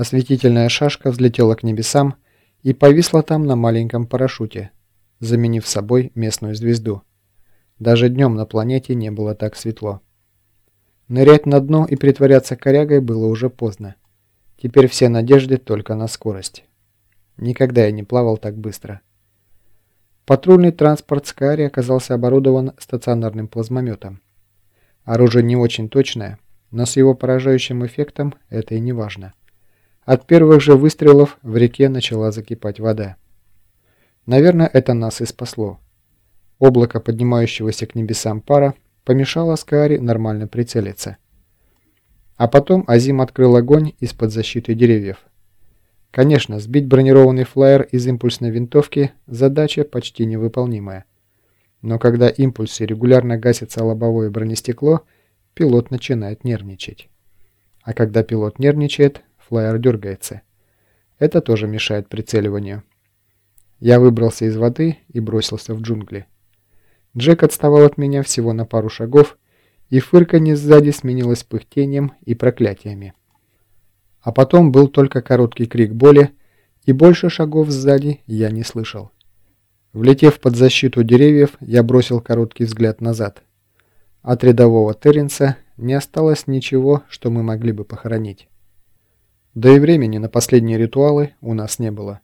Осветительная шашка взлетела к небесам и повисла там на маленьком парашюте, заменив собой местную звезду. Даже днем на планете не было так светло. Нырять на дно и притворяться корягой было уже поздно. Теперь все надежды только на скорость. Никогда я не плавал так быстро. Патрульный транспорт Скари оказался оборудован стационарным плазмометом. Оружие не очень точное, но с его поражающим эффектом это и не важно. От первых же выстрелов в реке начала закипать вода. Наверное, это нас и спасло. Облако поднимающегося к небесам пара помешало Скаари нормально прицелиться. А потом Азим открыл огонь из-под защиты деревьев. Конечно, сбить бронированный флайер из импульсной винтовки – задача почти невыполнимая. Но когда импульсы регулярно гасится лобовое бронестекло, пилот начинает нервничать. А когда пилот нервничает, флайер дергается. Это тоже мешает прицеливанию. Я выбрался из воды и бросился в джунгли. Джек отставал от меня всего на пару шагов, и фырканье сзади сменилось пыхтением и проклятиями. А потом был только короткий крик боли, и больше шагов сзади я не слышал. Влетев под защиту деревьев, я бросил короткий взгляд назад. От рядового Терренса не осталось ничего, что мы могли бы похоронить. Да и времени на последние ритуалы у нас не было.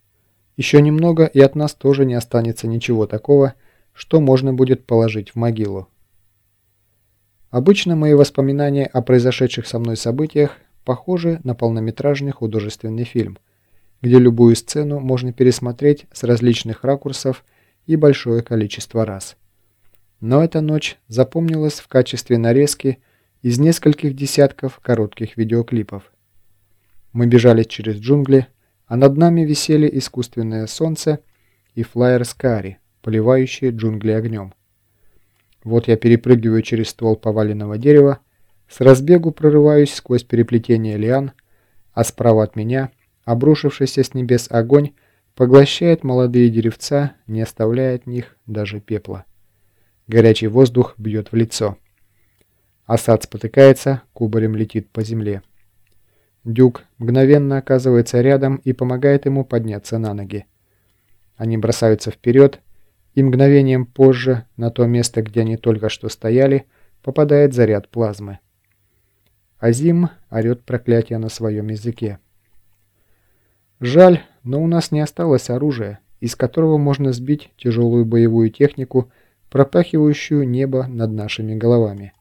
Еще немного, и от нас тоже не останется ничего такого, что можно будет положить в могилу. Обычно мои воспоминания о произошедших со мной событиях похожи на полнометражный художественный фильм, где любую сцену можно пересмотреть с различных ракурсов и большое количество раз. Но эта ночь запомнилась в качестве нарезки из нескольких десятков коротких видеоклипов. Мы бежали через джунгли, а над нами висели искусственное солнце и флайер Скари, поливающие джунгли огнем. Вот я перепрыгиваю через ствол поваленного дерева, с разбегу прорываюсь сквозь переплетение лиан, а справа от меня, обрушившийся с небес огонь, поглощает молодые деревца, не оставляя от них даже пепла. Горячий воздух бьет в лицо. Осад спотыкается, кубарем летит по земле. Дюк мгновенно оказывается рядом и помогает ему подняться на ноги. Они бросаются вперед, и мгновением позже на то место, где они только что стояли, попадает заряд плазмы. Азим орет проклятие на своем языке. Жаль, но у нас не осталось оружия, из которого можно сбить тяжелую боевую технику, пропахивающую небо над нашими головами.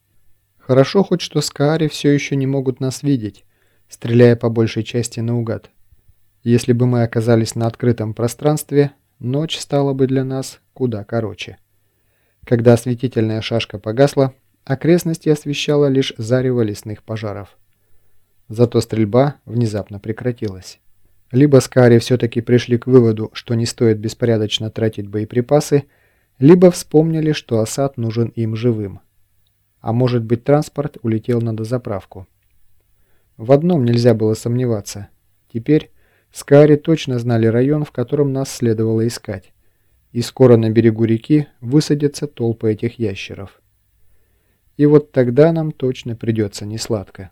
Хорошо хоть, что Скаари все еще не могут нас видеть, стреляя по большей части наугад. Если бы мы оказались на открытом пространстве, ночь стала бы для нас куда короче. Когда осветительная шашка погасла, окрестности освещала лишь зарево лесных пожаров. Зато стрельба внезапно прекратилась. Либо Скари все-таки пришли к выводу, что не стоит беспорядочно тратить боеприпасы, либо вспомнили, что осад нужен им живым. А может быть транспорт улетел на дозаправку. В одном нельзя было сомневаться. Теперь Скари точно знали район, в котором нас следовало искать. И скоро на берегу реки высадятся толпы этих ящеров. И вот тогда нам точно придется несладко.